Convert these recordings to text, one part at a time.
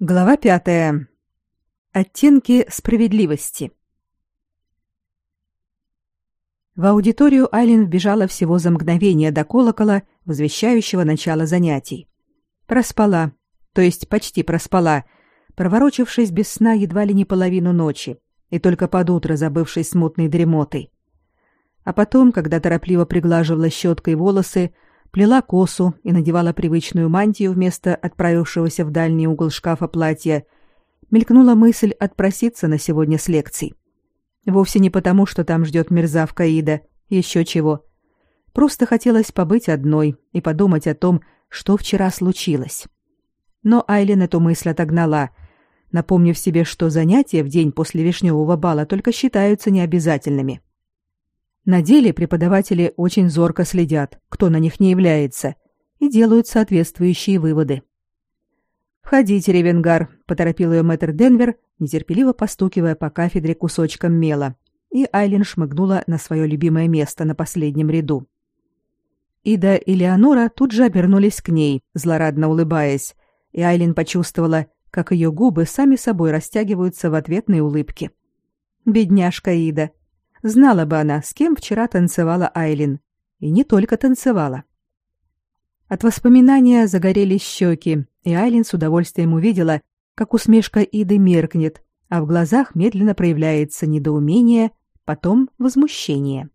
Глава пятая. Оттенки справедливости. В аудиторию Айлин вбежала всего за мгновение до колокола, возвещающего начало занятий. Проспала, то есть почти проспала, проворочившись без сна едва ли не половину ночи, и только под утро забывшись смутной дремотой. А потом, когда торопливо приглаживала щеткой волосы, плела косу и надевала привычную мантию вместо отправившегося в дальний угол шкафа платья, мелькнула мысль отпроситься на сегодня с лекций. Вовсе не потому, что там ждет мерзавка Ида, еще чего. Просто хотелось побыть одной и подумать о том, что вчера случилось. Но Айлин эту мысль отогнала, напомнив себе, что занятия в день после вишневого бала только считаются необязательными. На деле преподаватели очень зорко следят, кто на них не является, и делают соответствующие выводы. «Входите, Ревенгар», — поторопил ее мэтр Денвер, нетерпеливо постукивая по кафедре кусочком мела, и Айлин шмыгнула на свое любимое место на последнем ряду. Ида и Леонора тут же обернулись к ней, злорадно улыбаясь, и Айлин почувствовала, как ее губы сами собой растягиваются в ответной улыбке. «Бедняжка Ида! Знала бы она, с кем вчера танцевала Айлин. И не только танцевала. От воспоминания загорелись щеки, и Айлин с удовольствием увидела, как усмешка Иды меркнет, а в глазах медленно проявляется недоумение, потом возмущение.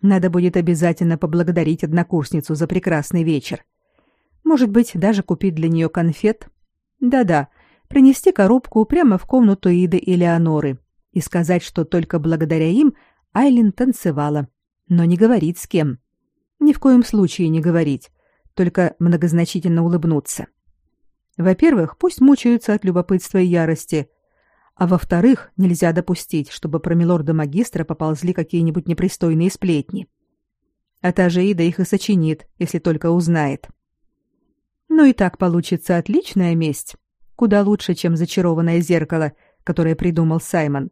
Надо будет обязательно поблагодарить однокурсницу за прекрасный вечер. Может быть, даже купить для нее конфет. Да-да, принести коробку прямо в комнату Иды и Леоноры и сказать, что только благодаря им Айлин танцевала, но не говорить с кем. Ни в коем случае не говорить, только многозначительно улыбнуться. Во-первых, пусть мучаются от любопытства и ярости, а во-вторых, нельзя допустить, чтобы про милорда-магистра поползли какие-нибудь непристойные сплетни. А та же Ида их и сочинит, если только узнает. Ну и так получится отличная месть, куда лучше, чем зачарованное зеркало, которое придумал Саймон.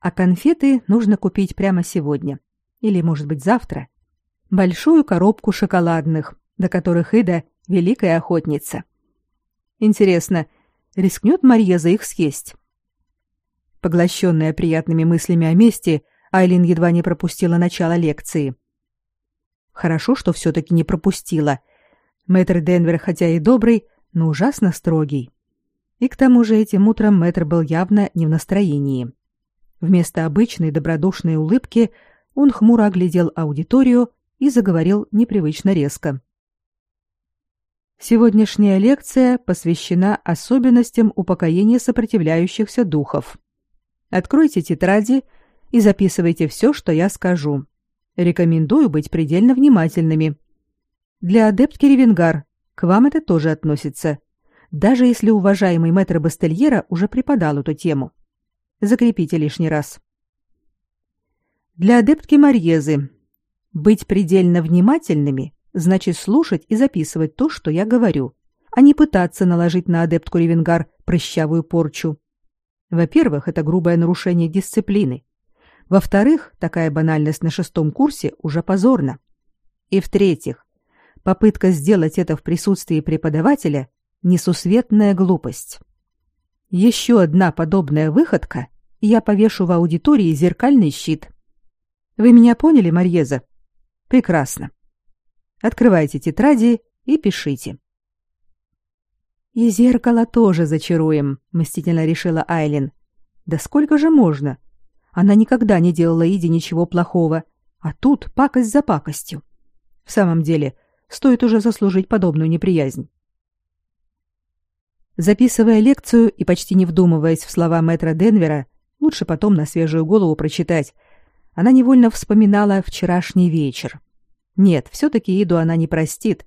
А конфеты нужно купить прямо сегодня. Или, может быть, завтра. Большую коробку шоколадных, до которых Ида — великая охотница. Интересно, рискнет Мария за их съесть? Поглощенная приятными мыслями о мести, Айлин едва не пропустила начало лекции. Хорошо, что все-таки не пропустила. Мэтр Денвер, хотя и добрый, но ужасно строгий. И к тому же этим утром мэтр был явно не в настроении. Вместо обычной добродушной улыбки он хмуро оглядел аудиторию и заговорил непривычно резко. Сегодняшняя лекция посвящена особенностям упокоения сопротивляющихся духов. Откройте тетради и записывайте все, что я скажу. Рекомендую быть предельно внимательными. Для адептки Ревенгар к вам это тоже относится, даже если уважаемый мэтр Бастельера уже преподал эту тему. Закрепите лишний раз. Для адептки Марьезы быть предельно внимательными значит слушать и записывать то, что я говорю, а не пытаться наложить на адептку Ревенгар прыщавую порчу. Во-первых, это грубое нарушение дисциплины. Во-вторых, такая банальность на шестом курсе уже позорна. И в-третьих, попытка сделать это в присутствии преподавателя – несусветная глупость. Еще одна подобная выходка, и я повешу в аудитории зеркальный щит. Вы меня поняли, Марьеза? Прекрасно. Открывайте тетради и пишите. И зеркало тоже зачаруем, мстительно решила Айлин. Да сколько же можно? Она никогда не делала Иде ничего плохого, а тут пакость за пакостью. В самом деле, стоит уже заслужить подобную неприязнь. Записывая лекцию и почти не вдумываясь в слова мэтра Денвера, лучше потом на свежую голову прочитать, она невольно вспоминала вчерашний вечер. Нет, все-таки Иду она не простит.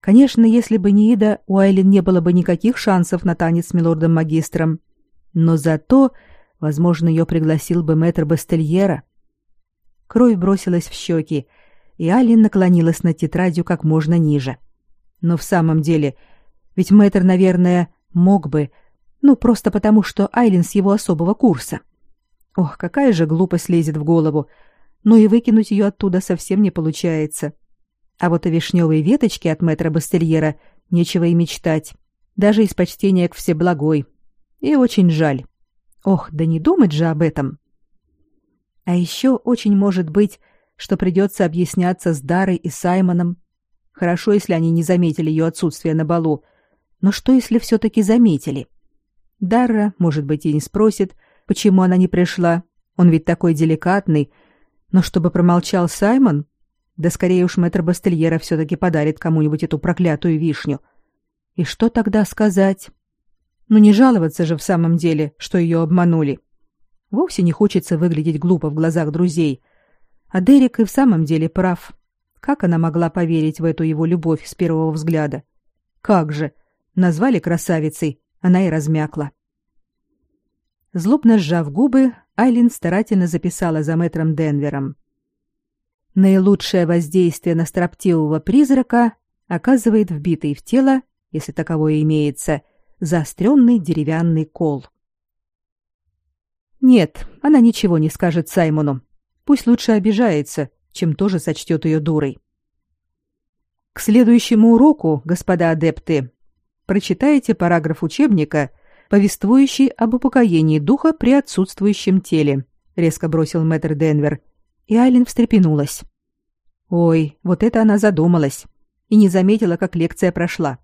Конечно, если бы не Ида, у Айлин не было бы никаких шансов на танец с милордом-магистром. Но зато, возможно, ее пригласил бы мэтр Бастельера. Кровь бросилась в щеки, и Айлин наклонилась над тетрадью как можно ниже. Но в самом деле — ведь мэтр, наверное, мог бы, ну, просто потому, что Айлин с его особого курса. Ох, какая же глупость лезет в голову. Но и выкинуть ее оттуда совсем не получается. А вот о вишневой веточке от мэтра Бастельера нечего и мечтать. Даже из почтения к Всеблагой. И очень жаль. Ох, да не думать же об этом. А еще очень может быть, что придется объясняться с Дарой и Саймоном. Хорошо, если они не заметили ее отсутствие на балу. Но что, если все-таки заметили? Дара, может быть, и не спросит, почему она не пришла. Он ведь такой деликатный. Но чтобы промолчал Саймон, да скорее уж мэтр Бастельера все-таки подарит кому-нибудь эту проклятую вишню. И что тогда сказать? Ну не жаловаться же в самом деле, что ее обманули. Вовсе не хочется выглядеть глупо в глазах друзей. А Дерек и в самом деле прав. Как она могла поверить в эту его любовь с первого взгляда? Как же? Назвали красавицей, она и размякла. Злобно сжав губы, Айлин старательно записала за мэтром Денвером. Наилучшее воздействие на строптивого призрака оказывает вбитый в тело, если таковое имеется, заостренный деревянный кол. Нет, она ничего не скажет Саймону. Пусть лучше обижается, чем тоже сочтет ее дурой. К следующему уроку, господа адепты, прочитайте параграф учебника, повествующий об упокоении духа при отсутствующем теле, резко бросил мэтр Денвер, и Айлин встрепенулась. Ой, вот это она задумалась и не заметила, как лекция прошла.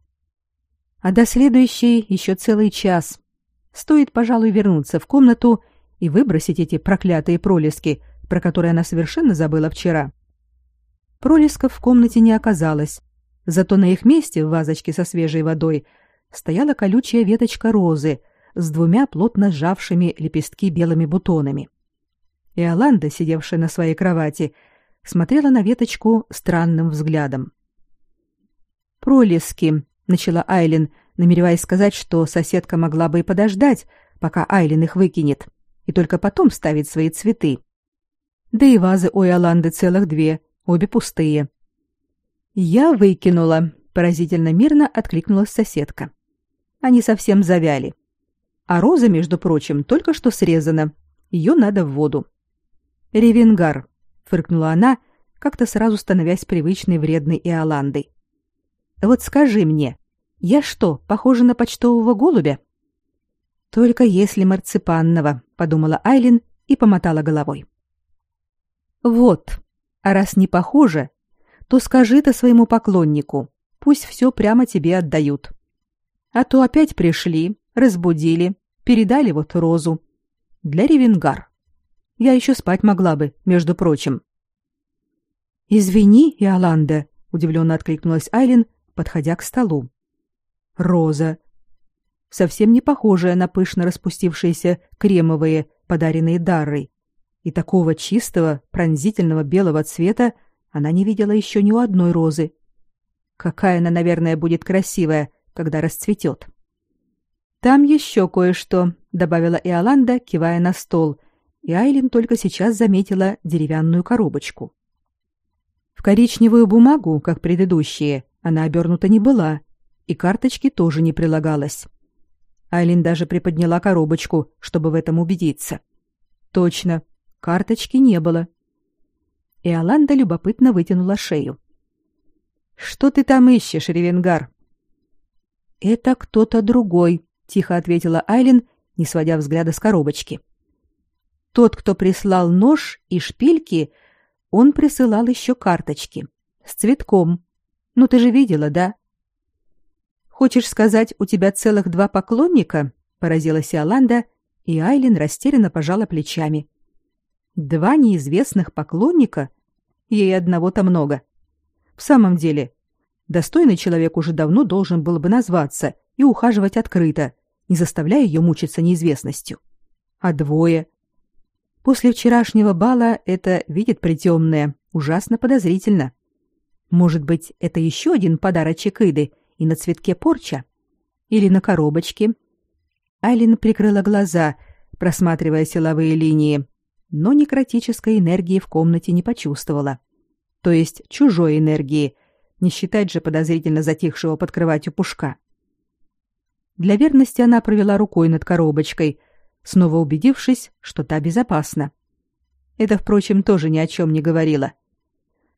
А до следующей еще целый час. Стоит, пожалуй, вернуться в комнату и выбросить эти проклятые пролески, про которые она совершенно забыла вчера. Пролесков в комнате не оказалось, зато на их месте в вазочке со свежей водой стояла колючая веточка розы с двумя плотно сжавшими лепестки белыми бутонами. И Аланда, сидевшая на своей кровати, смотрела на веточку странным взглядом. «Пролески», — начала Айлин, намереваясь сказать, что соседка могла бы и подождать, пока Айлин их выкинет и только потом ставить свои цветы. Да и вазы у Иоланды целых две, обе пустые. Я выкинула, поразительно мирно откликнулась соседка. Они совсем завяли. А роза, между прочим, только что срезана. Ее надо в воду. Ревенгар, фыркнула она, как-то сразу становясь привычной вредной Иоландой. Вот скажи мне, я что, похожа на почтового голубя? Только если марципанного, подумала Айлин и помотала головой. Вот. А раз не похоже, то скажи это своему поклоннику. Пусть все прямо тебе отдают. А то опять пришли, разбудили, передали вот розу. Для Ревенгар. Я еще спать могла бы, между прочим. Извини, Иоланда, удивленно откликнулась Айлин, подходя к столу. Роза, совсем не похожая на пышно распустившиеся кремовые, подаренные Дарой. И такого чистого, пронзительного белого цвета она не видела еще ни у одной розы. Какая она, наверное, будет красивая, когда расцветет. «Там еще кое-что», — добавила Иоланда, кивая на стол, и Айлин только сейчас заметила деревянную коробочку. В коричневую бумагу, как предыдущие, она обернута не была, и карточки тоже не прилагалось. Айлин даже приподняла коробочку, чтобы в этом убедиться. Точно, карточки не было. И Аланда любопытно вытянула шею. Что ты там ищешь, Ревенгар? Это кто-то другой, тихо ответила Айлин, не сводя взгляда с коробочки. Тот, кто прислал нож и шпильки, он присылал еще карточки с цветком. Ну ты же видела, да? Хочешь сказать, у тебя целых два поклонника? поразилась Иоланда, и Айлин растерянно пожала плечами. Два неизвестных поклонника? Ей одного-то много. В самом деле, достойный человек уже давно должен был бы назваться и ухаживать открыто, не заставляя ее мучиться неизвестностью. А двое? После вчерашнего бала это видит притемное, ужасно подозрительно. Может быть, это еще один подарочек Иды, и на цветке порча? Или на коробочке? Айлин прикрыла глаза, просматривая силовые линии, но некротической энергии в комнате не почувствовала. То есть чужой энергии, не считать же подозрительно затихшего под кроватью пушка. Для верности она провела рукой над коробочкой, снова убедившись, что та безопасна. Это, впрочем, тоже ни о чем не говорило.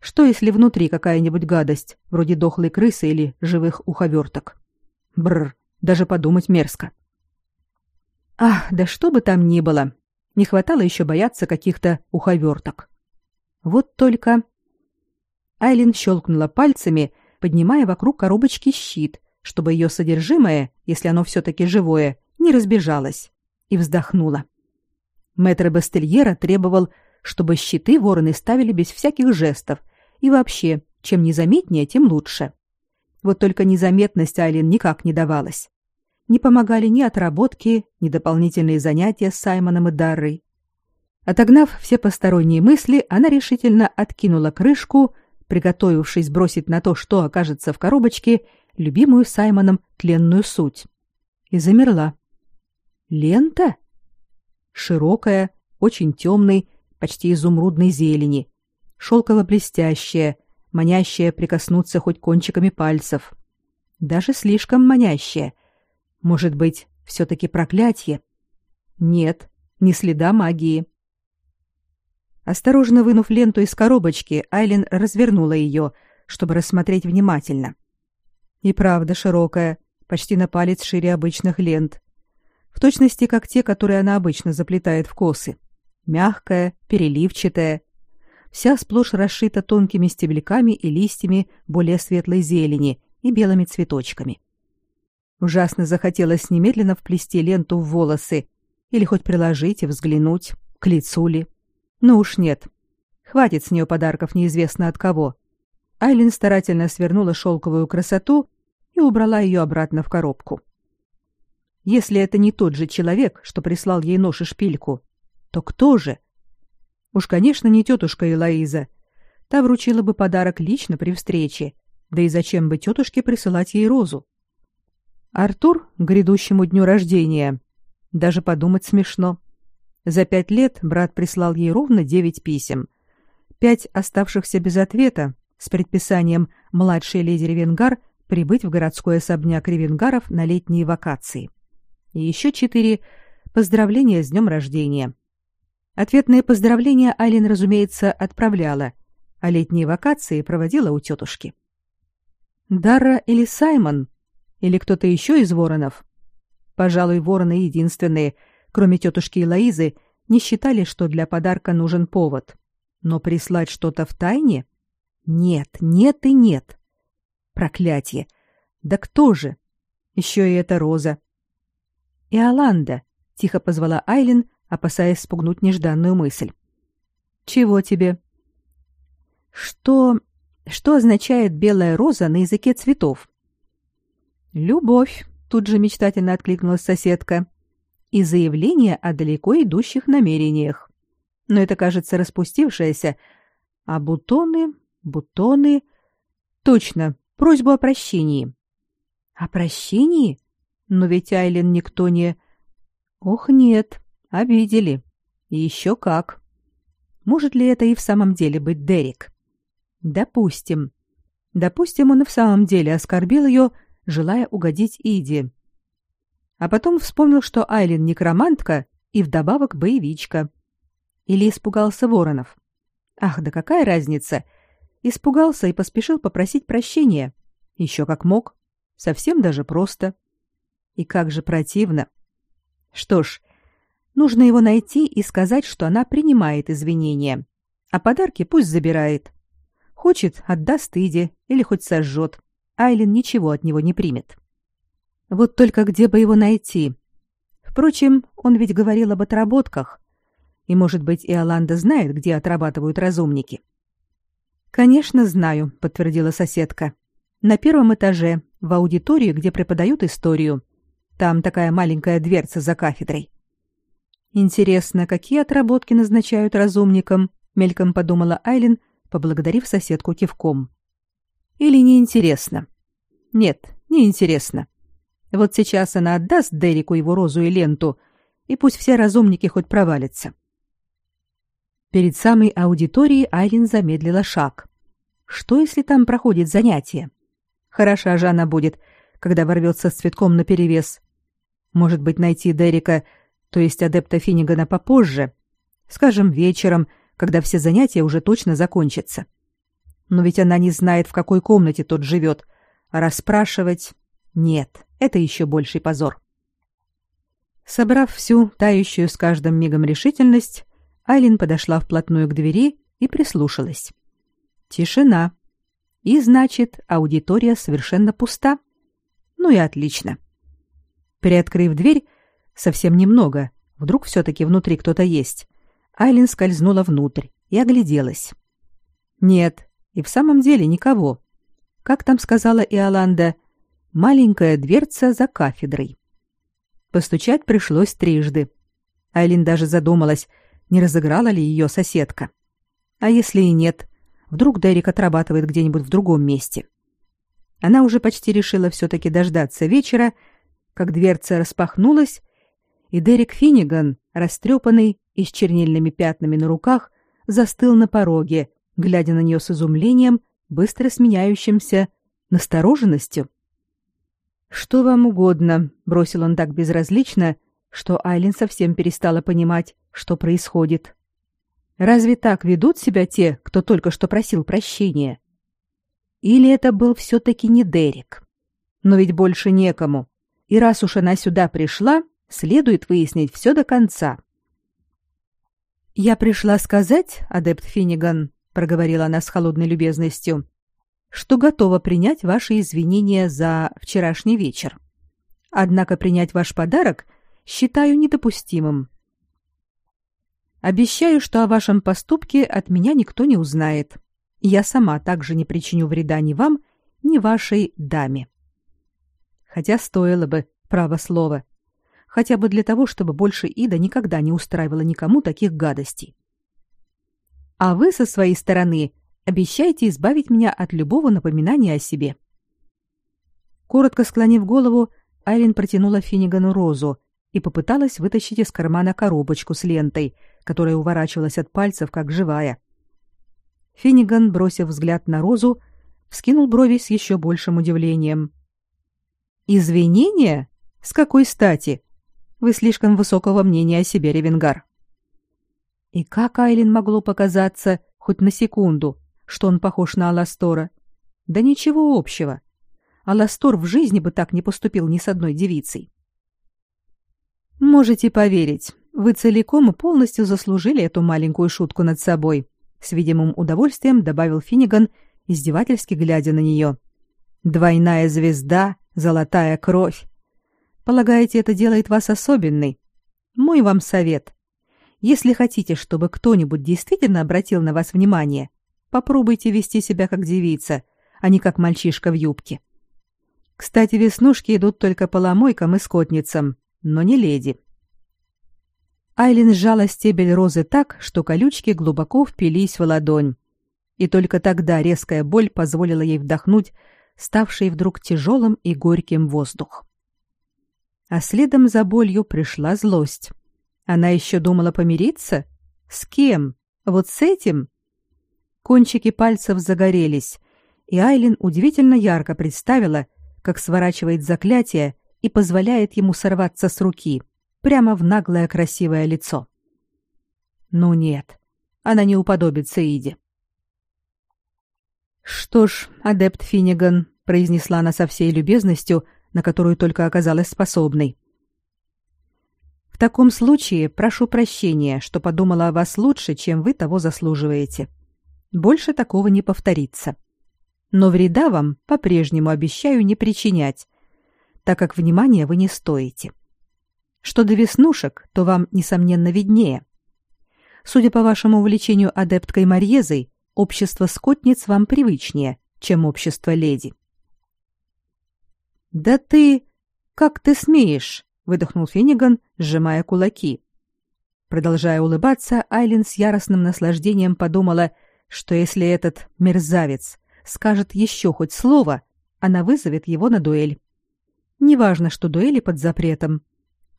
Что, если внутри какая-нибудь гадость, вроде дохлой крысы или живых уховерток? Бррр, Даже подумать мерзко. Ах, да что бы там ни было, не хватало еще бояться каких-то уховерток. Вот только... Айлин щелкнула пальцами, поднимая вокруг коробочки щит, чтобы ее содержимое, если оно все-таки живое, не разбежалось, и вздохнула. Мэтр Бастельера требовал, чтобы щиты вороны ставили без всяких жестов, и вообще, чем незаметнее, тем лучше. Вот только незаметность Айлин никак не давалась. Не помогали ни отработки, ни дополнительные занятия с Саймоном и Даррой. Отогнав все посторонние мысли, она решительно откинула крышку, приготовившись бросить на то, что окажется в коробочке, любимую Саймоном тленную суть. И замерла. Лента? Широкая, очень темной, почти изумрудной зелени, шелково-блестящая, манящая прикоснуться хоть кончиками пальцев. Даже слишком манящая. Может быть, все-таки проклятие? Нет, ни следа магии. Осторожно вынув ленту из коробочки, Айлин развернула ее, чтобы рассмотреть внимательно. И правда широкая, почти на палец шире обычных лент. В точности, как те, которые она обычно заплетает в косы. Мягкая, переливчатая, вся сплошь расшита тонкими стебляками и листьями более светлой зелени и белыми цветочками. Ужасно захотелось немедленно вплести ленту в волосы или хоть приложить и взглянуть, к лицу ли. Ну уж нет. Хватит с нее подарков неизвестно от кого. Айлин старательно свернула шелковую красоту и убрала ее обратно в коробку. Если это не тот же человек, что прислал ей нож и шпильку, то кто же? Уж, конечно, не тетушка Элоиза. Та вручила бы подарок лично при встрече. Да и зачем бы тетушке присылать ей розу? Артур к грядущему дню рождения. Даже подумать смешно. За пять лет брат прислал ей ровно девять писем. Пять оставшихся без ответа с предписанием младшей леди Ревенгар прибыть в городской особняк Ревенгаров на летние вакации. И еще четыре поздравления с днем рождения. Ответные поздравления Алин, разумеется, отправляла, а летние вакации проводила у тетушки. Дара или Саймон? Или кто-то еще из воронов? Пожалуй, вороны единственные — кроме тетушки Лоизы, не считали, что для подарка нужен повод. Но прислать что-то в тайне? Нет, нет и нет. Проклятие! Да кто же? Еще и эта Роза. И Аланда, тихо позвала Айлин, опасаясь спугнуть нежданную мысль. Чего тебе? Что... Что означает белая роза на языке цветов? Любовь, тут же мечтательно откликнулась соседка и заявление о далеко идущих намерениях. Но это, кажется, распустившееся. А бутоны, бутоны... Точно, просьбу о прощении. О прощении? Но ведь Айлен никто не... Ох, нет, обидели. И еще как. Может ли это и в самом деле быть Дерек? Допустим. Допустим, он и в самом деле оскорбил ее, желая угодить Иде а потом вспомнил, что Айлин некромантка и вдобавок боевичка. Или испугался воронов. Ах, да какая разница? Испугался и поспешил попросить прощения. Еще как мог. Совсем даже просто. И как же противно. Что ж, нужно его найти и сказать, что она принимает извинения. А подарки пусть забирает. Хочет, отдаст Иде или хоть сожжет. Айлин ничего от него не примет. Вот только где бы его найти? Впрочем, он ведь говорил об отработках. И, может быть, Иоланда знает, где отрабатывают разумники. «Конечно, знаю», — подтвердила соседка. «На первом этаже, в аудитории, где преподают историю. Там такая маленькая дверца за кафедрой». «Интересно, какие отработки назначают разумникам?» — мельком подумала Айлин, поблагодарив соседку кивком. «Или неинтересно?» «Нет, неинтересно. Вот сейчас она отдаст Дереку его розу и ленту, и пусть все разумники хоть провалятся. Перед самой аудиторией Айлин замедлила шаг. Что, если там проходит занятие? Хороша же она будет, когда ворвется с цветком наперевес. Может быть, найти Дерека, то есть адепта Финнигана, попозже, скажем, вечером, когда все занятия уже точно закончатся. Но ведь она не знает, в какой комнате тот живет, расспрашивать... Нет, это еще больший позор. Собрав всю тающую с каждым мигом решительность, Айлин подошла вплотную к двери и прислушалась. Тишина. И значит, аудитория совершенно пуста. Ну и отлично. Приоткрыв дверь, совсем немного, вдруг все-таки внутри кто-то есть, Айлин скользнула внутрь и огляделась. Нет, и в самом деле никого. Как там сказала Иоланда, маленькая дверца за кафедрой. Постучать пришлось трижды. Айлин даже задумалась, не разыграла ли ее соседка. А если и нет, вдруг Дерек отрабатывает где-нибудь в другом месте. Она уже почти решила все-таки дождаться вечера, как дверца распахнулась, и Дерек Финниган, растрепанный и с чернильными пятнами на руках, застыл на пороге, глядя на нее с изумлением, быстро сменяющимся настороженностью. «Что вам угодно», — бросил он так безразлично, что Айлин совсем перестала понимать, что происходит. Разве так ведут себя те, кто только что просил прощения? Или это был все-таки не Дерек? Но ведь больше некому. И раз уж она сюда пришла, следует выяснить все до конца. «Я пришла сказать, адепт Финниган», — проговорила она с холодной любезностью, «что готова принять ваши извинения за вчерашний вечер. Однако принять ваш подарок считаю недопустимым. Обещаю, что о вашем поступке от меня никто не узнает. Я сама также не причиню вреда ни вам, ни вашей даме. Хотя стоило бы, право слово, хотя бы для того, чтобы больше Ида никогда не устраивала никому таких гадостей. А вы со своей стороны обещайте избавить меня от любого напоминания о себе. Коротко склонив голову, Айлин протянула Финигану розу и попыталась вытащить из кармана коробочку с лентой, которая уворачивалась от пальцев как живая. Финиган, бросив взгляд на розу, вскинул брови с еще большим удивлением. Извинения? С какой стати? Вы слишком высокого мнения о себе, Ревенгар. И как Айлин могло показаться хоть на секунду, что он похож на Аластора? Да ничего общего. Аластор в жизни бы так не поступил ни с одной девицей. Можете поверить, вы целиком и полностью заслужили эту маленькую шутку над собой, с видимым удовольствием добавил Финиган, издевательски глядя на нее. Двойная звезда, золотая кровь. Полагаете, это делает вас особенной? Мой вам совет. Если хотите, чтобы кто-нибудь действительно обратил на вас внимание, попробуйте вести себя как девица, а не как мальчишка в юбке. Кстати, веснушки идут только поломойкам и скотницам, но не леди. Айлин сжала стебель розы так, что колючки глубоко впились в ладонь. И только тогда резкая боль позволила ей вдохнуть ставший вдруг тяжелым и горьким воздух а следом за болью пришла злость. Она еще думала помириться? С кем? Вот с этим? Кончики пальцев загорелись, и Айлин удивительно ярко представила, как сворачивает заклятие и позволяет ему сорваться с руки, прямо в наглое красивое лицо. Ну нет, она не уподобится Иде. «Что ж, адепт Финниган», — произнесла она со всей любезностью, на которую только оказалась способной. В таком случае прошу прощения, что подумала о вас лучше, чем вы того заслуживаете. Больше такого не повторится. Но вреда вам по-прежнему обещаю не причинять, так как внимания вы не стоите. Что до веснушек, то вам несомненно виднее. Судя по вашему увлечению адепткой Марьезой, общество скотниц вам привычнее, чем общество леди. Да ты как ты смеешь, выдохнул Финиган, сжимая кулаки. Продолжая улыбаться, Айлин с яростным наслаждением подумала, что если этот мерзавец скажет еще хоть слово, она вызовет его на дуэль. Неважно, что дуэли под запретом.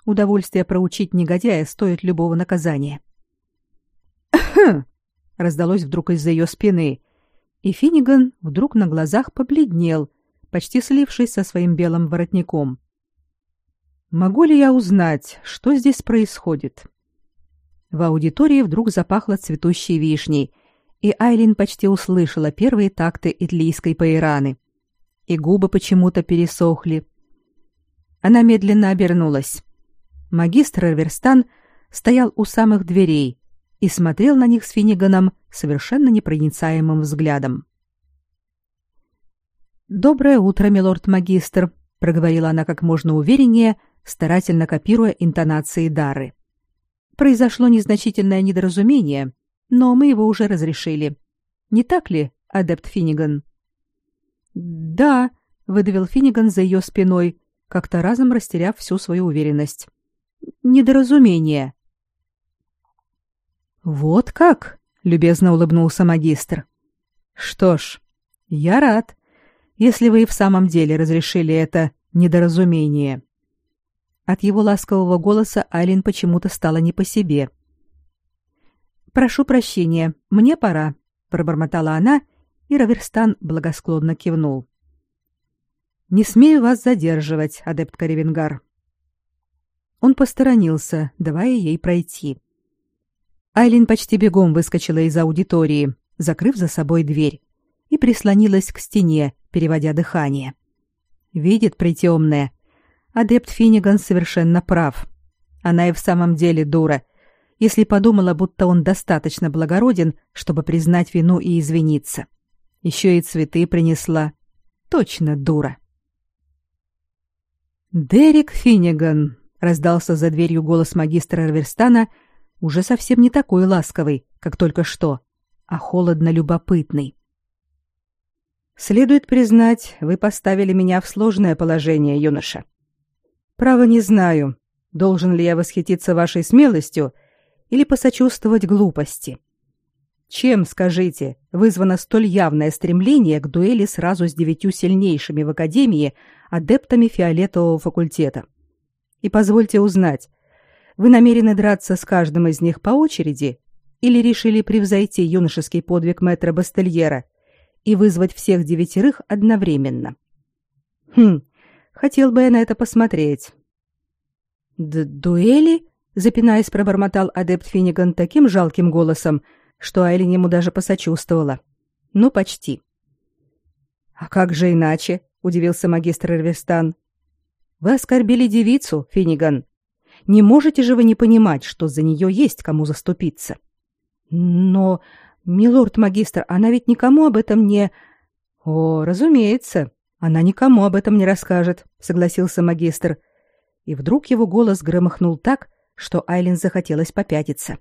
Удовольствие проучить негодяя стоит любого наказания. «Хм!» — раздалось вдруг из-за ее спины, и Финиган вдруг на глазах побледнел, почти слившись со своим белым воротником. Могу ли я узнать, что здесь происходит? В аудитории вдруг запахло цветущей вишней, и Айлин почти услышала первые такты итлийской паираны. И губы почему-то пересохли. Она медленно обернулась. Магистр Эрверстан стоял у самых дверей и смотрел на них с Финниганом совершенно непроницаемым взглядом. «Доброе утро, милорд-магистр», — проговорила она как можно увереннее, старательно копируя интонации Дары. «Произошло незначительное недоразумение, но мы его уже разрешили. Не так ли, адепт Финниган?» «Да», — выдавил Финниган за ее спиной, как-то разом растеряв всю свою уверенность. «Недоразумение». «Вот как?» — любезно улыбнулся магистр. «Что ж, я рад, если вы и в самом деле разрешили это недоразумение». От его ласкового голоса Айлин почему-то стало не по себе. «Прошу прощения, мне пора», — пробормотала она, и Раверстан благосклонно кивнул. «Не смею вас задерживать, адепт Каревенгар». Он посторонился, давая ей пройти. Айлин почти бегом выскочила из аудитории, закрыв за собой дверь, и прислонилась к стене, переводя дыхание. Видит притемная. Адепт Финниган совершенно прав. Она и в самом деле дура, если подумала, будто он достаточно благороден, чтобы признать вину и извиниться. Еще и цветы принесла. Точно дура. Дерек Финниган раздался за дверью голос магистра Раверстана, уже совсем не такой ласковый, как только что, а холодно любопытный. Следует признать, вы поставили меня в сложное положение, юноша. Право не знаю, должен ли я восхититься вашей смелостью или посочувствовать глупости. Чем, скажите, вызвано столь явное стремление к дуэли сразу с девятью сильнейшими в Академии адептами фиолетового факультета? И позвольте узнать, вы намерены драться с каждым из них по очереди или решили превзойти юношеский подвиг мэтра Бастельера и вызвать всех девятерых одновременно. Хм, хотел бы я на это посмотреть. Д дуэли? запинаясь, пробормотал адепт Финиган таким жалким голосом, что Айлин ему даже посочувствовала. Ну, почти. А как же иначе? удивился магистр Эрвестан. Вы оскорбили девицу, Финиган. Не можете же вы не понимать, что за нее есть кому заступиться? Но «Милорд-магистр, она ведь никому об этом не...» «О, разумеется, она никому об этом не расскажет», — согласился магистр. И вдруг его голос громыхнул так, что Айлин захотелось попятиться.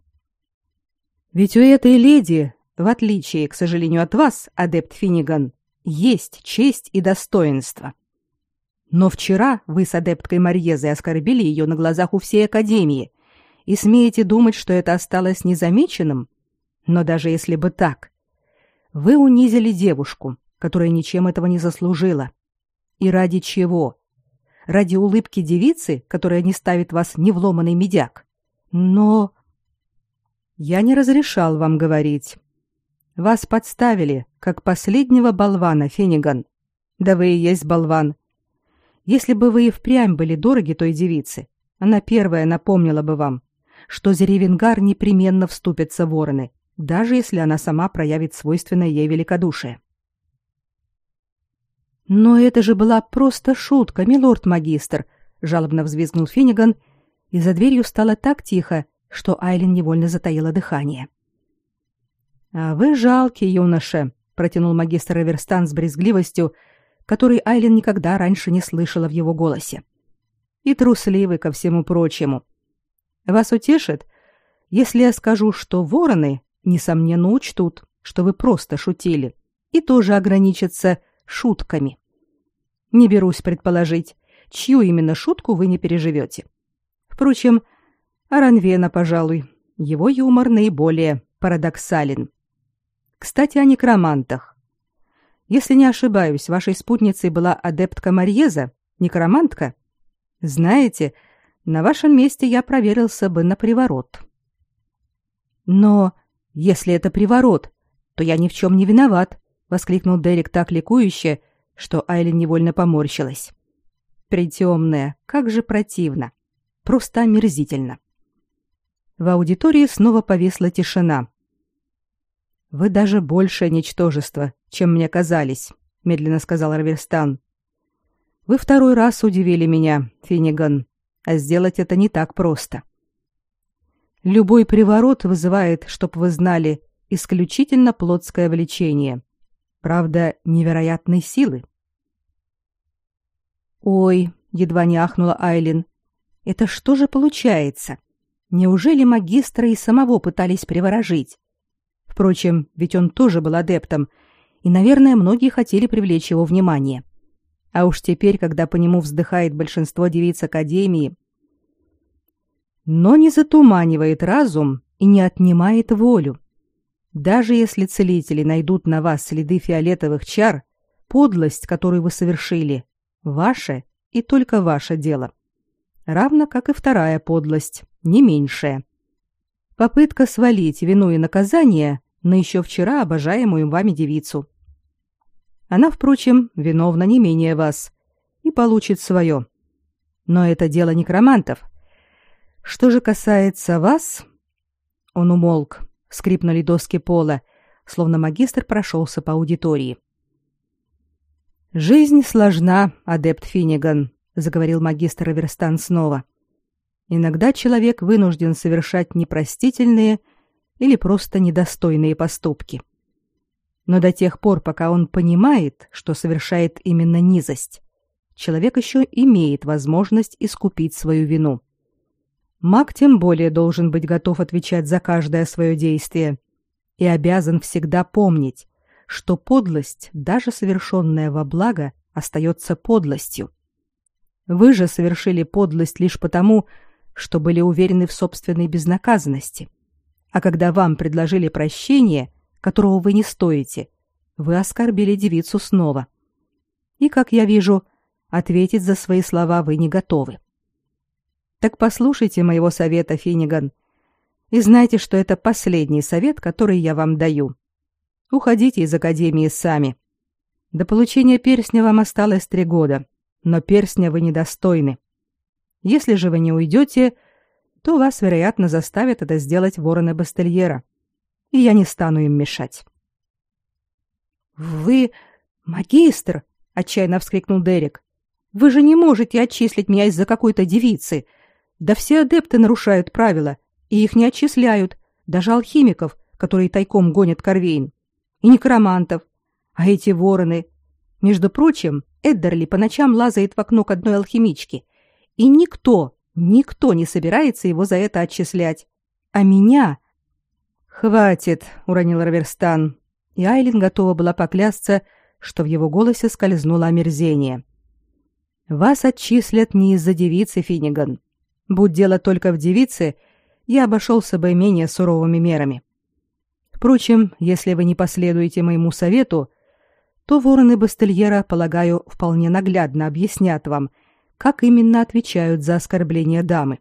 «Ведь у этой леди, в отличие, к сожалению, от вас, адепт Финниган, есть честь и достоинство. Но вчера вы с адепткой Марьезой оскорбили ее на глазах у всей Академии и смеете думать, что это осталось незамеченным?» Но даже если бы так, вы унизили девушку, которая ничем этого не заслужила. И ради чего? Ради улыбки девицы, которая не ставит вас ни в ломаный медяк. Но я не разрешал вам говорить. Вас подставили, как последнего болвана, Фениган. Да вы и есть болван. Если бы вы и впрямь были дороги той девице, она первая напомнила бы вам, что за Ревенгар непременно вступятся вороны, даже если она сама проявит свойственное ей великодушие. Но это же была просто шутка, милорд-магистр, жалобно взвизгнул Финиган, и за дверью стало так тихо, что Айлин невольно затаила дыхание. А вы жалкий юноша, протянул магистр Эверстан с брезгливостью, которой Айлин никогда раньше не слышала в его голосе. И трусливый ко всему прочему. Вас утешит, если я скажу, что вороны несомненно учтут, что вы просто шутили, и тоже ограничатся шутками. Не берусь предположить, чью именно шутку вы не переживете. Впрочем, Аранвена, пожалуй, его юмор наиболее парадоксален. Кстати, о некромантах. Если не ошибаюсь, вашей спутницей была адептка Марьеза, некромантка. Знаете, на вашем месте я проверился бы на приворот. Но если это приворот, то я ни в чем не виноват, воскликнул Дерек так ликующе, что Айлин невольно поморщилась. Притемная, как же противно. Просто омерзительно. В аудитории снова повисла тишина. Вы даже больше ничтожество, чем мне казались, медленно сказал Раверстан. Вы второй раз удивили меня, Финниган, а сделать это не так просто. Любой приворот вызывает, чтоб вы знали, исключительно плотское влечение. Правда, невероятной силы. Ой, едва не ахнула Айлин. Это что же получается? Неужели магистра и самого пытались приворожить? Впрочем, ведь он тоже был адептом, и, наверное, многие хотели привлечь его внимание. А уж теперь, когда по нему вздыхает большинство девиц Академии... Но не затуманивает разум и не отнимает волю. Даже если целители найдут на вас следы фиолетовых чар, подлость, которую вы совершили, ваше и только ваше дело. Равно как и вторая подлость, не меньшая. Попытка свалить вину и наказание на еще вчера обожаемую вами девицу. Она, впрочем, виновна не менее вас и получит свое. Но это дело некромантов. Что же касается вас... Он умолк, скрипнули доски пола, словно магистр прошелся по аудитории. «Жизнь сложна, адепт Финниган», — заговорил магистр Аверстан снова. Иногда человек вынужден совершать непростительные или просто недостойные поступки. Но до тех пор, пока он понимает, что совершает именно низость, человек еще имеет возможность искупить свою вину. Маг тем более должен быть готов отвечать за каждое свое действие и обязан всегда помнить, что подлость, даже совершенная во благо, остается подлостью. Вы же совершили подлость лишь потому, что были уверены в собственной безнаказанности. А когда вам предложили прощение, которого вы не стоите, вы оскорбили девицу снова. И, как я вижу, ответить за свои слова вы не готовы. Так послушайте моего совета, Финиган, и знайте, что это последний совет, который я вам даю. Уходите из академии сами. До получения перстня вам осталось три года но перстня вы недостойны. Если же вы не уйдете, то вас, вероятно, заставят это сделать вороны Бастельера, и я не стану им мешать». «Вы магистр!» — отчаянно вскрикнул Дерек. «Вы же не можете отчислить меня из-за какой-то девицы. Да все адепты нарушают правила, и их не отчисляют, даже алхимиков, которые тайком гонят Корвейн, и некромантов. А эти вороны... Между прочим, Эддерли по ночам лазает в окно к одной алхимичке, и никто, никто не собирается его за это отчислять. А меня... «Хватит», — уронил Раверстан, и Айлин готова была поклясться, что в его голосе скользнуло омерзение. «Вас отчислят не из-за девицы, Финниган. Будь дело только в девице, я обошелся бы менее суровыми мерами. Впрочем, если вы не последуете моему совету, то вороны Бастельера, полагаю, вполне наглядно объяснят вам, как именно отвечают за оскорбление дамы.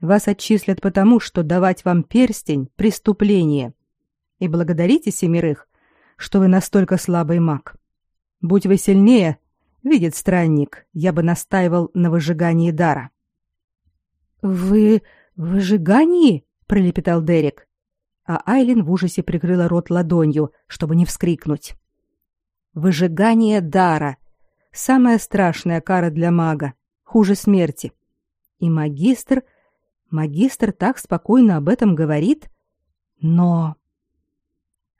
Вас отчислят потому, что давать вам перстень – преступление. И благодарите семерых, что вы настолько слабый маг. Будь вы сильнее, видит странник, я бы настаивал на выжигании дара. «Вы... выжигании?» – пролепетал Дерек. А Айлин в ужасе прикрыла рот ладонью, чтобы не вскрикнуть. Выжигание дара. Самая страшная кара для мага. Хуже смерти. И магистр... Магистр так спокойно об этом говорит? Но...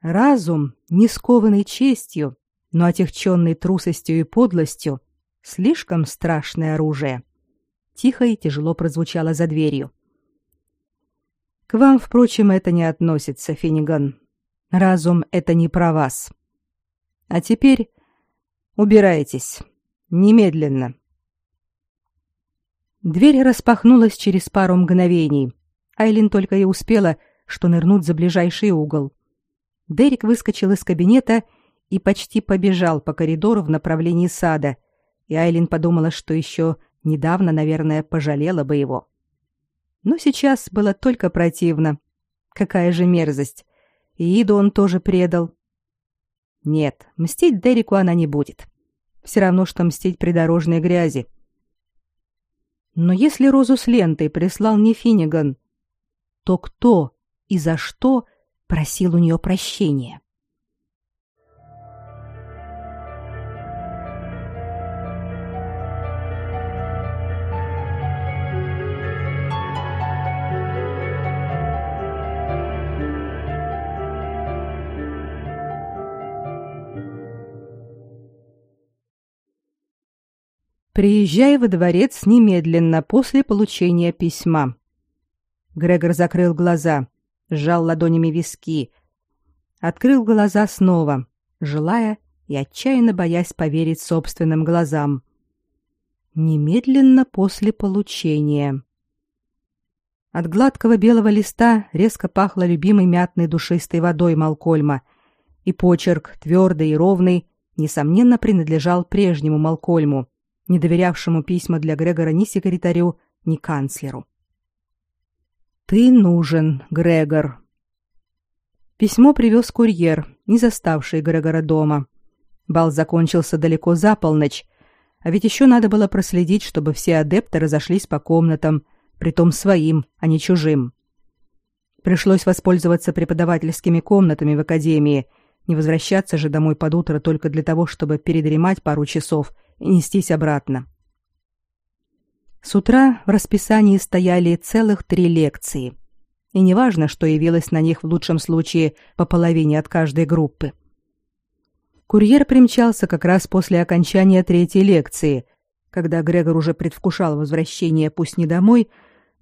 Разум, не скованный честью, но отягченный трусостью и подлостью, слишком страшное оружие. Тихо и тяжело прозвучало за дверью. К вам, впрочем, это не относится, Финиган. Разум — это не про вас. А теперь убирайтесь. Немедленно. Дверь распахнулась через пару мгновений. Айлин только и успела, что нырнуть за ближайший угол. Дерек выскочил из кабинета и почти побежал по коридору в направлении сада, и Айлин подумала, что еще недавно, наверное, пожалела бы его. Но сейчас было только противно. Какая же мерзость! И Иду он тоже предал. Нет, мстить Дереку она не будет. Все равно, что мстить придорожной грязи. Но если розу с лентой прислал не Финниган, то кто и за что просил у нее прощения? Приезжай во дворец немедленно после получения письма. Грегор закрыл глаза, сжал ладонями виски, открыл глаза снова, желая и отчаянно боясь поверить собственным глазам. Немедленно после получения. От гладкого белого листа резко пахло любимой мятной душистой водой Малкольма, и почерк, твердый и ровный, несомненно, принадлежал прежнему Малкольму, не доверявшему письма для Грегора ни секретарю, ни канцлеру. Ты нужен, Грегор. Письмо привез курьер, не заставший Грегора дома. Бал закончился далеко за полночь, а ведь еще надо было проследить, чтобы все адепты разошлись по комнатам, притом своим, а не чужим. Пришлось воспользоваться преподавательскими комнатами в академии, не возвращаться же домой под утро только для того, чтобы передремать пару часов нестись обратно. С утра в расписании стояли целых три лекции. И неважно, что явилось на них в лучшем случае по половине от каждой группы. Курьер примчался как раз после окончания третьей лекции, когда Грегор уже предвкушал возвращение пусть не домой,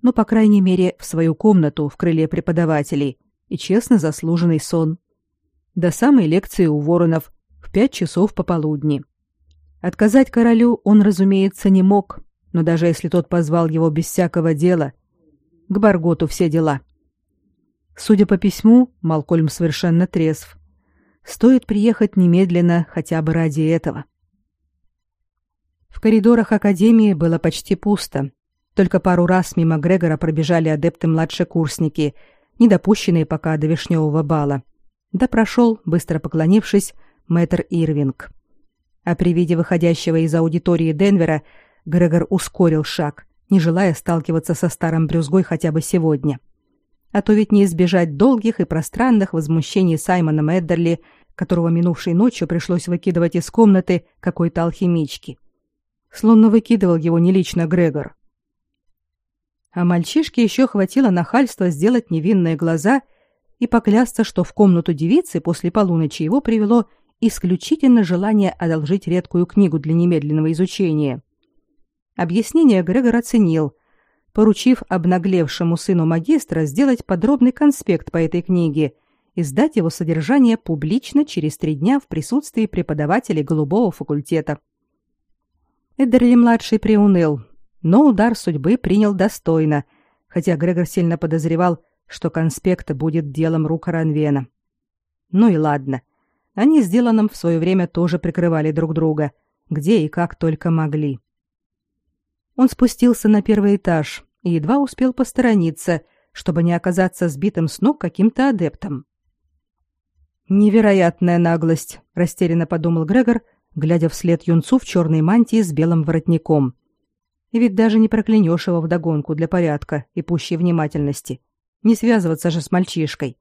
но, по крайней мере, в свою комнату в крыле преподавателей и честно заслуженный сон. До самой лекции у Воронов в пять часов пополудни. Отказать королю он, разумеется, не мог, но даже если тот позвал его без всякого дела, к Барготу все дела. Судя по письму, Малкольм совершенно трезв. Стоит приехать немедленно хотя бы ради этого. В коридорах академии было почти пусто. Только пару раз мимо Грегора пробежали адепты-младшекурсники, не допущенные пока до вишневого бала. Да прошел, быстро поклонившись, мэтр Ирвинг. А при виде выходящего из аудитории Денвера Грегор ускорил шаг, не желая сталкиваться со старым брюзгой хотя бы сегодня. А то ведь не избежать долгих и пространных возмущений Саймона Эддерли, которого минувшей ночью пришлось выкидывать из комнаты какой-то алхимички. Словно выкидывал его не лично Грегор. А мальчишке еще хватило нахальства сделать невинные глаза и поклясться, что в комнату девицы после полуночи его привело исключительно желание одолжить редкую книгу для немедленного изучения. Объяснение Грегор оценил, поручив обнаглевшему сыну магистра сделать подробный конспект по этой книге и сдать его содержание публично через три дня в присутствии преподавателей голубого факультета. Эдерли-младший приуныл, но удар судьбы принял достойно, хотя Грегор сильно подозревал, что конспект будет делом рук Ранвена. Ну и ладно. Они с Диланом в свое время тоже прикрывали друг друга, где и как только могли. Он спустился на первый этаж и едва успел посторониться, чтобы не оказаться сбитым с ног каким-то адептом. Невероятная наглость, растерянно подумал Грегор, глядя вслед юнцу в черной мантии с белым воротником. И ведь даже не проклянешь его вдогонку для порядка и пущей внимательности. Не связываться же с мальчишкой.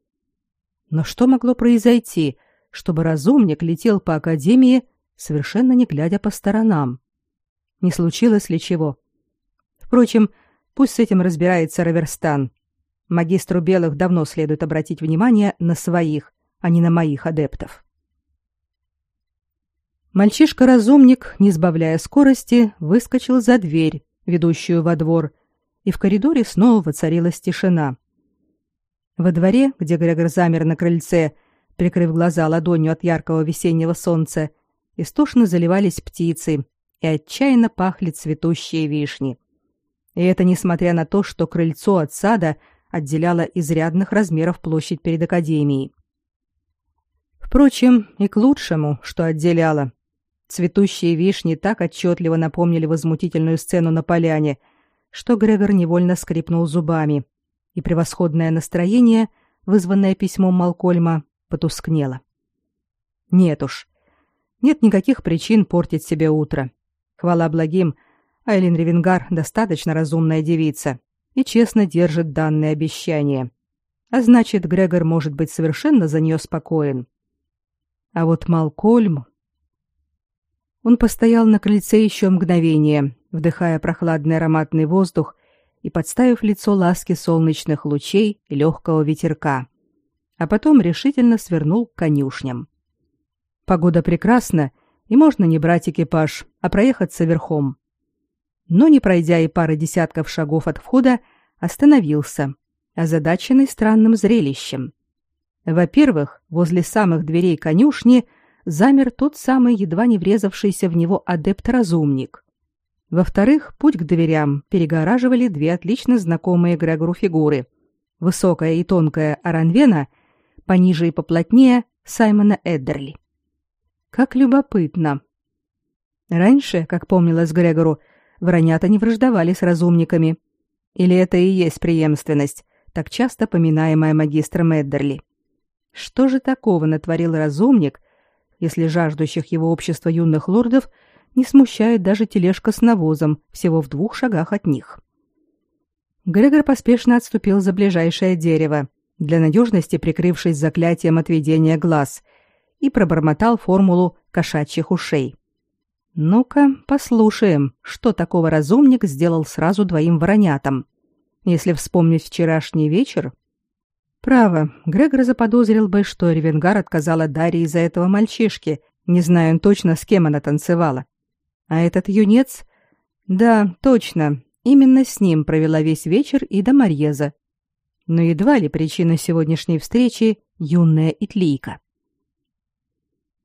Но что могло произойти, чтобы разумник летел по академии, совершенно не глядя по сторонам? Не случилось ли чего? Впрочем, пусть с этим разбирается Раверстан. Магистру белых давно следует обратить внимание на своих, а не на моих адептов. Мальчишка-разумник, не сбавляя скорости, выскочил за дверь, ведущую во двор, и в коридоре снова воцарилась тишина. Во дворе, где Грегор замер на крыльце, прикрыв глаза ладонью от яркого весеннего солнца, истошно заливались птицы и отчаянно пахли цветущие вишни. И это несмотря на то, что крыльцо от сада отделяло изрядных размеров площадь перед академией. Впрочем, и к лучшему, что отделяло. Цветущие вишни так отчетливо напомнили возмутительную сцену на поляне, что Грегор невольно скрипнул зубами, и превосходное настроение, вызванное письмом Малкольма, потускнело. Нет уж, нет никаких причин портить себе утро. Хвала благим, Айлин Ревенгар достаточно разумная девица и честно держит данное обещание. А значит, Грегор может быть совершенно за нее спокоен. А вот Малкольм... Он постоял на крыльце еще мгновение, вдыхая прохладный ароматный воздух и подставив лицо ласке солнечных лучей и легкого ветерка, а потом решительно свернул к конюшням. Погода прекрасна, и можно не брать экипаж, а проехаться верхом. но, не пройдя и пары десятков шагов от входа, остановился, озадаченный странным зрелищем. Во-первых, возле самых дверей конюшни замер тот самый едва не врезавшийся в него адепт-разумник. Во-вторых, путь к дверям перегораживали две отлично знакомые Грегору фигуры. Высокая и тонкая Аранвена, пониже и поплотнее Саймона Эддерли. Как любопытно. Раньше, как помнилось Грегору, вранята не враждовали с разумниками. Или это и есть преемственность, так часто поминаемая магистром Эддерли. Что же такого натворил разумник, если жаждущих его общества юных лордов не смущает даже тележка с навозом всего в двух шагах от них? Грегор поспешно отступил за ближайшее дерево, для надежности прикрывшись заклятием отведения глаз, и пробормотал формулу кошачьих ушей. Ну-ка, послушаем, что такого разумник сделал сразу двоим воронятам. Если вспомнить вчерашний вечер... Право, Грегор заподозрил бы, что Ревенгар отказала Дарье из-за этого мальчишки, не зная он точно, с кем она танцевала. А этот юнец... Да, точно, именно с ним провела весь вечер и до Марьеза. Но едва ли причина сегодняшней встречи — юная Итлийка.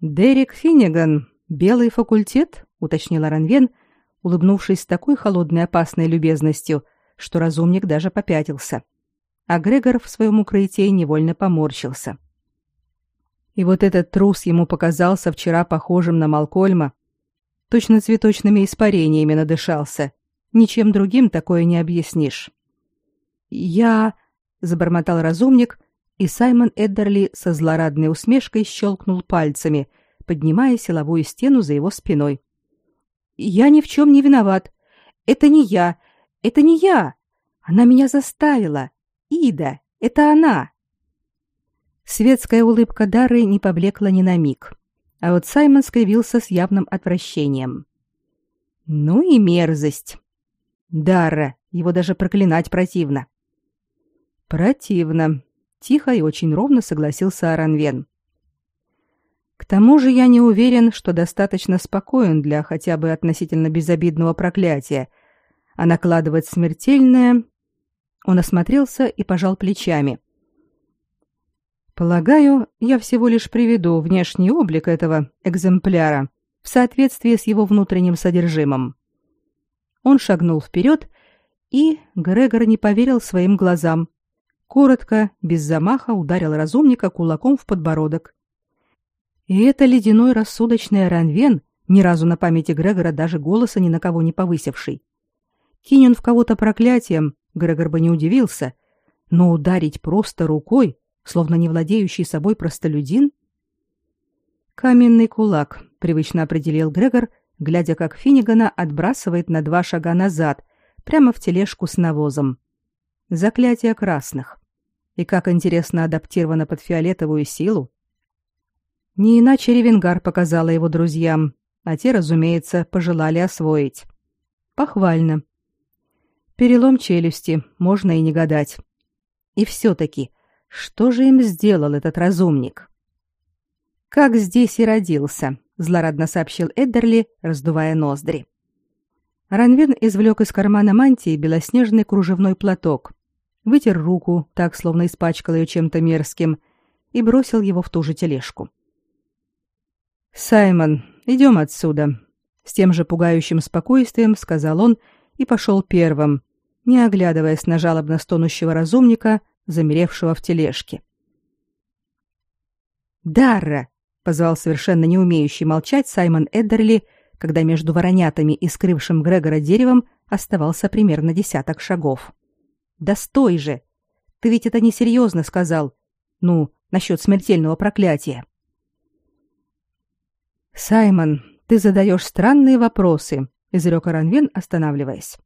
Дерек Финниган «Белый факультет?» — уточнила Ранвен, улыбнувшись с такой холодной опасной любезностью, что разумник даже попятился. А Грегор в своем укрытии невольно поморщился. И вот этот трус ему показался вчера похожим на Малкольма. Точно цветочными испарениями надышался. Ничем другим такое не объяснишь. «Я...» — забормотал разумник, и Саймон Эддерли со злорадной усмешкой щелкнул пальцами — поднимая силовую стену за его спиной. «Я ни в чем не виноват. Это не я. Это не я. Она меня заставила. Ида, это она». Светская улыбка Дары не поблекла ни на миг, а вот Саймон скривился с явным отвращением. «Ну и мерзость. Дара, его даже проклинать противно». «Противно», — тихо и очень ровно согласился Аранвен. К тому же я не уверен, что достаточно спокоен для хотя бы относительно безобидного проклятия, а накладывать смертельное... Он осмотрелся и пожал плечами. Полагаю, я всего лишь приведу внешний облик этого экземпляра в соответствии с его внутренним содержимым. Он шагнул вперед, и Грегор не поверил своим глазам. Коротко, без замаха ударил разумника кулаком в подбородок и это ледяной рассудочный Ранвен, ни разу на памяти Грегора даже голоса ни на кого не повысивший. Кинь он в кого-то проклятием, Грегор бы не удивился, но ударить просто рукой, словно не владеющий собой простолюдин? Каменный кулак, привычно определил Грегор, глядя, как Финигана отбрасывает на два шага назад, прямо в тележку с навозом. Заклятие красных. И как интересно адаптировано под фиолетовую силу. Не иначе Ревенгар показала его друзьям, а те, разумеется, пожелали освоить. Похвально. Перелом челюсти, можно и не гадать. И все-таки, что же им сделал этот разумник? «Как здесь и родился», — злорадно сообщил Эддерли, раздувая ноздри. Ранвин извлек из кармана мантии белоснежный кружевной платок, вытер руку, так словно испачкал ее чем-то мерзким, и бросил его в ту же тележку. «Саймон, идем отсюда», — с тем же пугающим спокойствием сказал он и пошел первым, не оглядываясь на жалобно стонущего разумника, замеревшего в тележке. «Дарра!» — позвал совершенно не умеющий молчать Саймон Эддерли, когда между воронятами и скрывшим Грегора деревом оставался примерно десяток шагов. «Да стой же! Ты ведь это несерьезно сказал. Ну, насчет смертельного проклятия». «Саймон, ты задаешь странные вопросы», — изрек Аранвен, останавливаясь.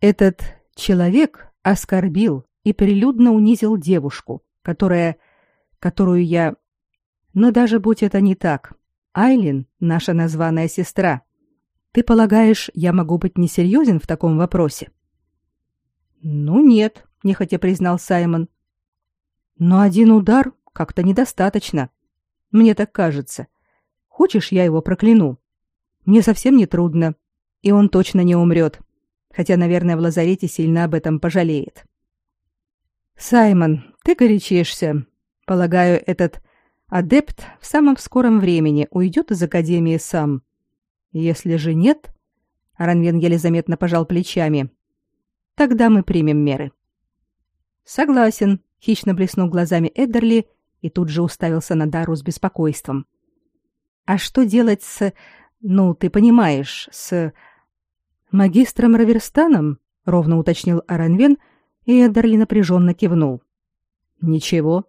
«Этот человек оскорбил и прилюдно унизил девушку, которая... которую я... Но даже будь это не так, Айлин — наша названная сестра. Ты полагаешь, я могу быть несерьезен в таком вопросе?» «Ну нет», — нехотя признал Саймон. «Но один удар как-то недостаточно. Мне так кажется. Хочешь, я его прокляну? Мне совсем не трудно, и он точно не умрет, хотя, наверное, в лазарете сильно об этом пожалеет. Саймон, ты горячишься. Полагаю, этот адепт в самом скором времени уйдет из академии сам. Если же нет, Ранвен еле заметно пожал плечами. Тогда мы примем меры. Согласен, хищно блеснул глазами Эддерли и тут же уставился на Дару с беспокойством. А что делать с, ну, ты понимаешь, с магистром Раверстаном? ровно уточнил Аранвен, и Эддерли напряженно кивнул. Ничего,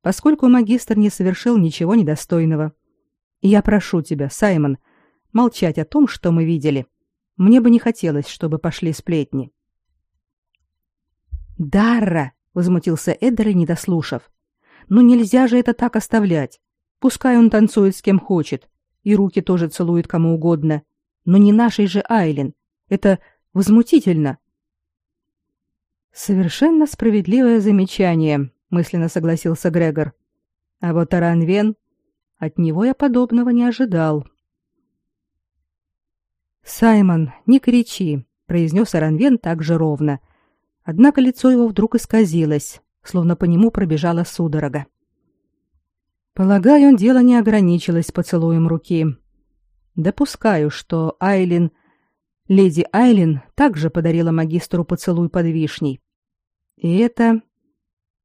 поскольку магистр не совершил ничего недостойного. Я прошу тебя, Саймон, молчать о том, что мы видели. Мне бы не хотелось, чтобы пошли сплетни. Дарра, возмутился Эддер, не дослушав. Ну нельзя же это так оставлять. Пускай он танцует с кем хочет, и руки тоже целует кому угодно, но не нашей же Айлен. Это возмутительно. Совершенно справедливое замечание, мысленно согласился Грегор. А вот Аранвен, от него я подобного не ожидал. Саймон, не кричи, произнес Аранвен так же ровно. Однако лицо его вдруг исказилось, словно по нему пробежала судорога. Полагаю, дело не ограничилось поцелуем руки. Допускаю, что Айлин, леди Айлин, также подарила магистру поцелуй под вишней. И это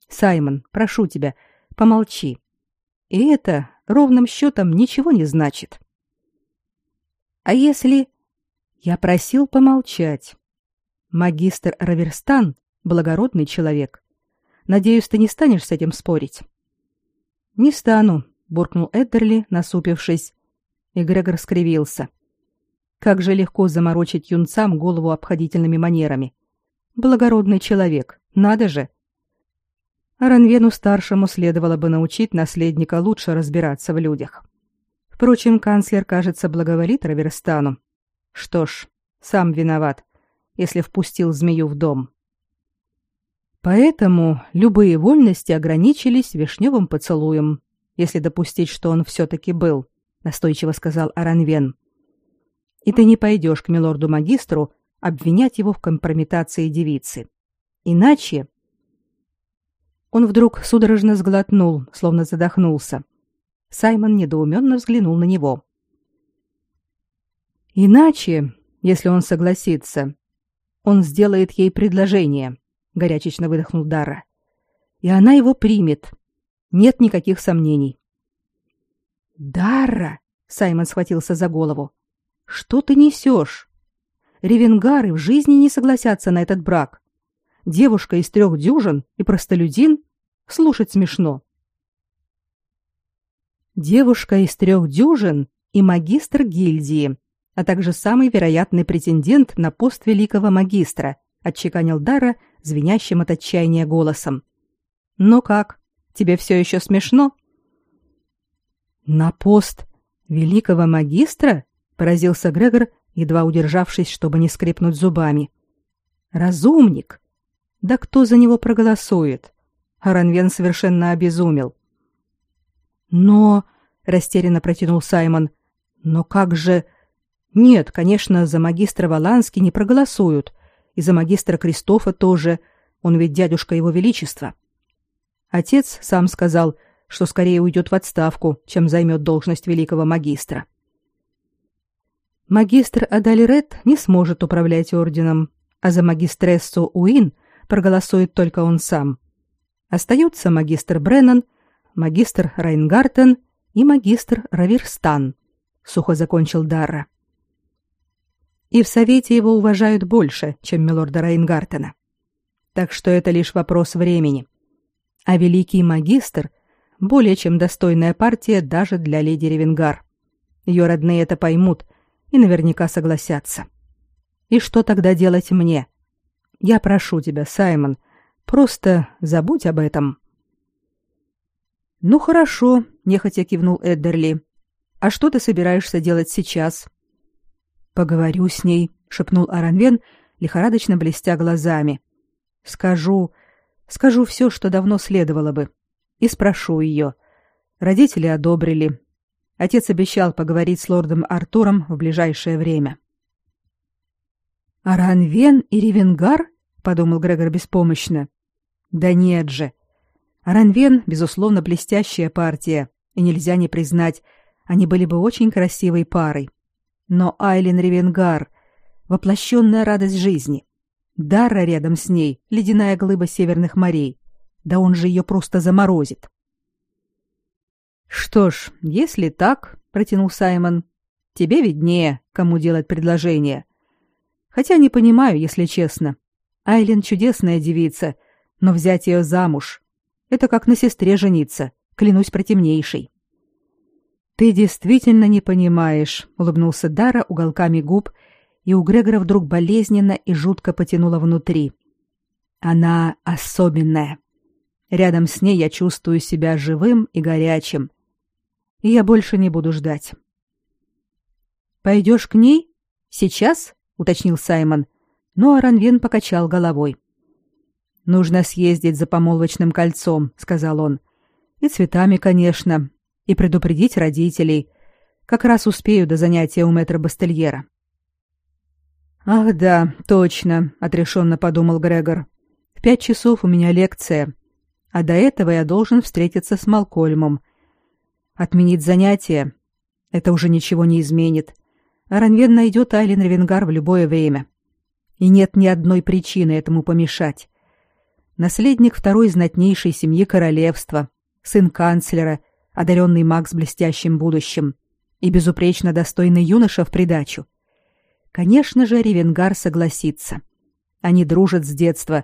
Саймон, прошу тебя, помолчи. И это ровным счетом ничего не значит. А если я просил помолчать? Магистр Раверстан благородный человек. Надеюсь, ты не станешь с этим спорить. Не стану, буркнул Эддерли, насупившись, и Грегор скривился. Как же легко заморочить юнцам голову обходительными манерами. Благородный человек, надо же. Ранвену старшему следовало бы научить наследника лучше разбираться в людях. Впрочем, канцлер, кажется, благоволит Раверстану. Что ж, сам виноват, если впустил змею в дом. Поэтому любые вольности ограничились вишневым поцелуем, если допустить, что он все-таки был, настойчиво сказал Аранвен. И ты не пойдешь к милорду-магистру обвинять его в компрометации девицы. Иначе он вдруг судорожно сглотнул, словно задохнулся. Саймон недоуменно взглянул на него. «Иначе, если он согласится, он сделает ей предложение», — горячечно выдохнул Дара. «И она его примет. Нет никаких сомнений». «Дара!» — Саймон схватился за голову. «Что ты несешь? Ревенгары в жизни не согласятся на этот брак девушка из трех дюжин и простолюдин? Слушать смешно. Девушка из трех дюжин и магистр гильдии, а также самый вероятный претендент на пост великого магистра, отчеканил Дара звенящим от отчаяния голосом. «Ну как, тебе все еще смешно?» «На пост великого магистра?» — поразился Грегор, едва удержавшись, чтобы не скрипнуть зубами. «Разумник! Да кто за него проголосует? Аранвен совершенно обезумел. Но, растерянно протянул Саймон, но как же... Нет, конечно, за магистра Валански не проголосуют, и за магистра Кристофа тоже, он ведь дядюшка его величества. Отец сам сказал, что скорее уйдет в отставку, чем займет должность великого магистра. Магистр Адалирет не сможет управлять орденом, а за магистрессу Уин — проголосует только он сам. Остаются магистр Бреннан, магистр Райнгартен и магистр Раверстан, сухо закончил Дарра. И в совете его уважают больше, чем милорда Райнгартена. Так что это лишь вопрос времени. А великий магистр более чем достойная партия даже для леди Ревенгар. Ее родные это поймут и наверняка согласятся. И что тогда делать мне? Я прошу тебя, Саймон, просто забудь об этом. Ну хорошо, нехотя кивнул Эддерли. А что ты собираешься делать сейчас? Поговорю с ней, шепнул Аранвен, лихорадочно блестя глазами. Скажу, скажу все, что давно следовало бы, и спрошу ее. Родители одобрили. Отец обещал поговорить с лордом Артуром в ближайшее время. Аранвен и Ревенгар? подумал Грегор беспомощно. Да нет же. Аранвен, безусловно, блестящая партия, и нельзя не признать, они были бы очень красивой парой. Но Айлин Ревенгар — воплощенная радость жизни. Дара рядом с ней — ледяная глыба северных морей. Да он же ее просто заморозит. «Что ж, если так, — протянул Саймон, — тебе виднее, кому делать предложение. Хотя не понимаю, если честно. Айлин чудесная девица, но взять ее замуж — это как на сестре жениться, клянусь протемнейшей». «Ты действительно не понимаешь», — улыбнулся Дара уголками губ, и у Грегора вдруг болезненно и жутко потянуло внутри. «Она особенная. Рядом с ней я чувствую себя живым и горячим, и я больше не буду ждать. Пойдешь к ней? Сейчас? уточнил Саймон, но Аранвен покачал головой. Нужно съездить за помолвочным кольцом, сказал он. И цветами, конечно, и предупредить родителей. Как раз успею до занятия у мэтра Бастельера. Ах, да, точно, отрешенно подумал Грегор. В пять часов у меня лекция, а до этого я должен встретиться с Малкольмом Отменить занятие — это уже ничего не изменит. Ранвен найдет Айлин Ревенгар в любое время. И нет ни одной причины этому помешать. Наследник второй знатнейшей семьи королевства, сын канцлера, одаренный маг с блестящим будущим и безупречно достойный юноша в придачу. Конечно же, Ревенгар согласится. Они дружат с детства.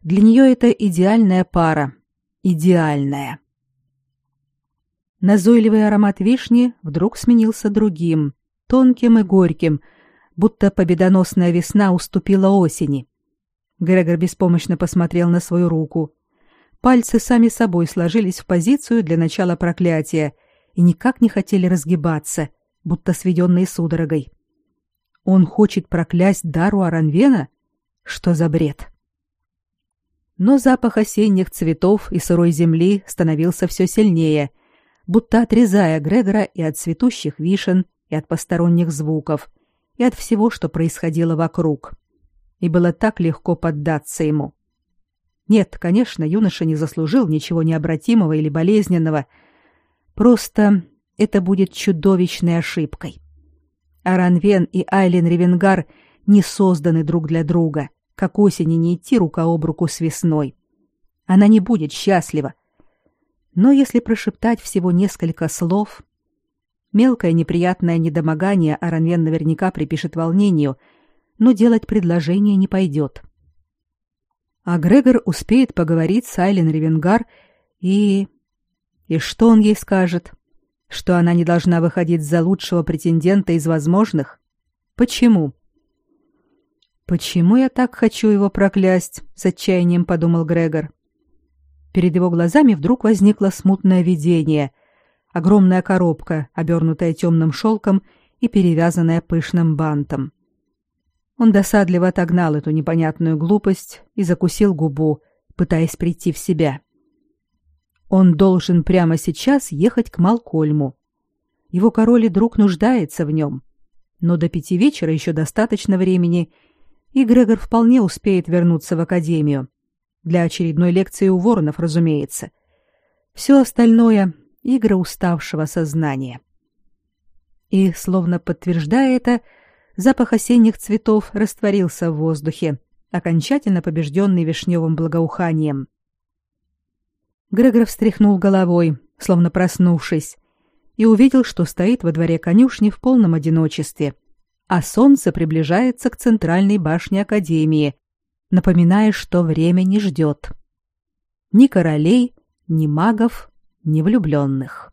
Для нее это идеальная пара. Идеальная. Назойливый аромат вишни вдруг сменился другим, тонким и горьким, будто победоносная весна уступила осени. Грегор беспомощно посмотрел на свою руку. Пальцы сами собой сложились в позицию для начала проклятия и никак не хотели разгибаться, будто сведенные судорогой. Он хочет проклясть Дару Аранвена? Что за бред? Но запах осенних цветов и сырой земли становился все сильнее — будто отрезая Грегора и от цветущих вишен, и от посторонних звуков, и от всего, что происходило вокруг. И было так легко поддаться ему. Нет, конечно, юноша не заслужил ничего необратимого или болезненного. Просто это будет чудовищной ошибкой. Аранвен и Айлин Ревенгар не созданы друг для друга, как осени не идти рука об руку с весной. Она не будет счастлива, но если прошептать всего несколько слов, мелкое неприятное недомогание Аранвен наверняка припишет волнению, но делать предложение не пойдет. А Грегор успеет поговорить с Айлен Ревенгар и... И что он ей скажет? Что она не должна выходить за лучшего претендента из возможных? Почему? Почему я так хочу его проклясть? С отчаянием подумал Грегор. Перед его глазами вдруг возникло смутное видение. Огромная коробка, обернутая темным шелком и перевязанная пышным бантом. Он досадливо отогнал эту непонятную глупость и закусил губу, пытаясь прийти в себя. Он должен прямо сейчас ехать к Малкольму. Его король и друг нуждается в нем. Но до пяти вечера еще достаточно времени, и Грегор вполне успеет вернуться в академию. Для очередной лекции у воронов, разумеется. Все остальное — игры уставшего сознания. И, словно подтверждая это, запах осенних цветов растворился в воздухе, окончательно побежденный вишневым благоуханием. Грегор встряхнул головой, словно проснувшись, и увидел, что стоит во дворе конюшни в полном одиночестве, а солнце приближается к центральной башне Академии, напоминая, что время не ждет. Ни королей, ни магов, ни влюбленных.